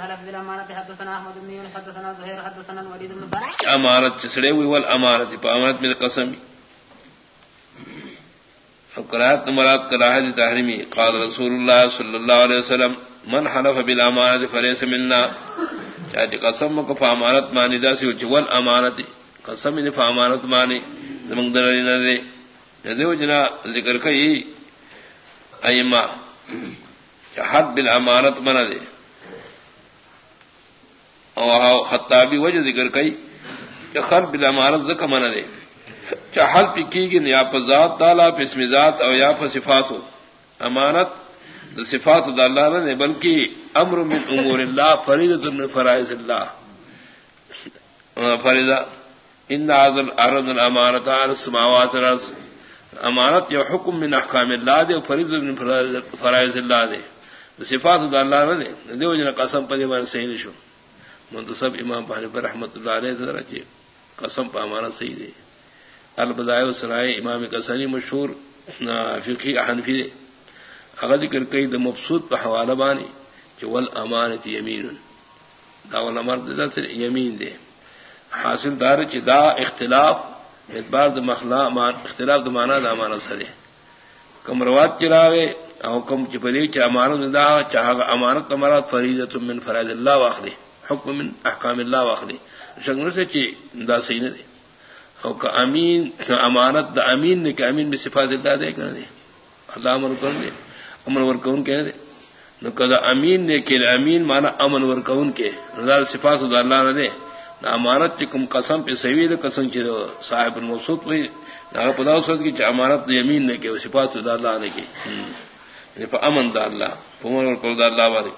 الحلف بالامانه حدثنا احمد بن يونس حدثنا زهير حدثنا الوليد بن فرح امانت چسڑے ہوئی ول امانت پا امانت میں قسم قرات مراد کراہت تحریمی، قال رسول اللہ صلی اللہ علیہ وسلم، من حلف بالامانت فليس منا. چاہتے جی قسم کو فامانت مانی، دا سی ول امانت قسم نے فامانت مانی زمن در نے دیو جنا ذکر کئی ایما حد بالامانت من دے. اور خطابی وجہ ذکر کئی کہ خر بالامانت زکا من دے چاہل پی کی گن یا ذات تالا پہ اسم ذات اور یا صفات ہو امانت دا صفات دا اللہ نے بلکہ امر من امور اللہ، فریضۃ من فرائض اللہ. فریضہ، ان عدل ارض الامانت عن السماوات والارض امانت یا حکم من احکام اللہ دے فریض من فرائض اللہ دے. صفات دا اللہ نہ دے دیو جن قسم پہ دیوان صحیح نشو. منتصب امام پانی پر رحمت اللہ علیہ ذرا قسم پہ صحیح دے۔ البدائے سرائے امام کسانی مشہور فقی حنفی دے۔ اگر ذکر کئی دا مبسوط پہ حوالہ بانی کہ والامانت یمین۔ دا والامانت دا سر یمین دے۔ حاصل دار چی دا اختلاف، اعتبار دا مخلا اختلاف دا مانا دا مانا سرے۔ کم روات چراوے او کم چپلی چا امانت دا چاہا امانت مراد فریضت من فرائض اللہ واخلی حکم من احکام اللہ واخلی شکر سے چی دا سینے دے او کا امین امانت دا امین نے کہ امین میں صفات اللہ دے کر دے اللہ امن کر دے امن ور کون کہہ دے نو کدا امین نے کہ امین مانا امن ور کون کے رضا صفات اللہ نہ دے نہ امانت چکم قسم پہ سوی دے قسم چ صاحب الموصوف ہوئی نہ پدا سوت کی امانت یمین نے کہ صفات اللہ نے کی. یعنی امن دا اللہ پمن ور کول دا اللہ والے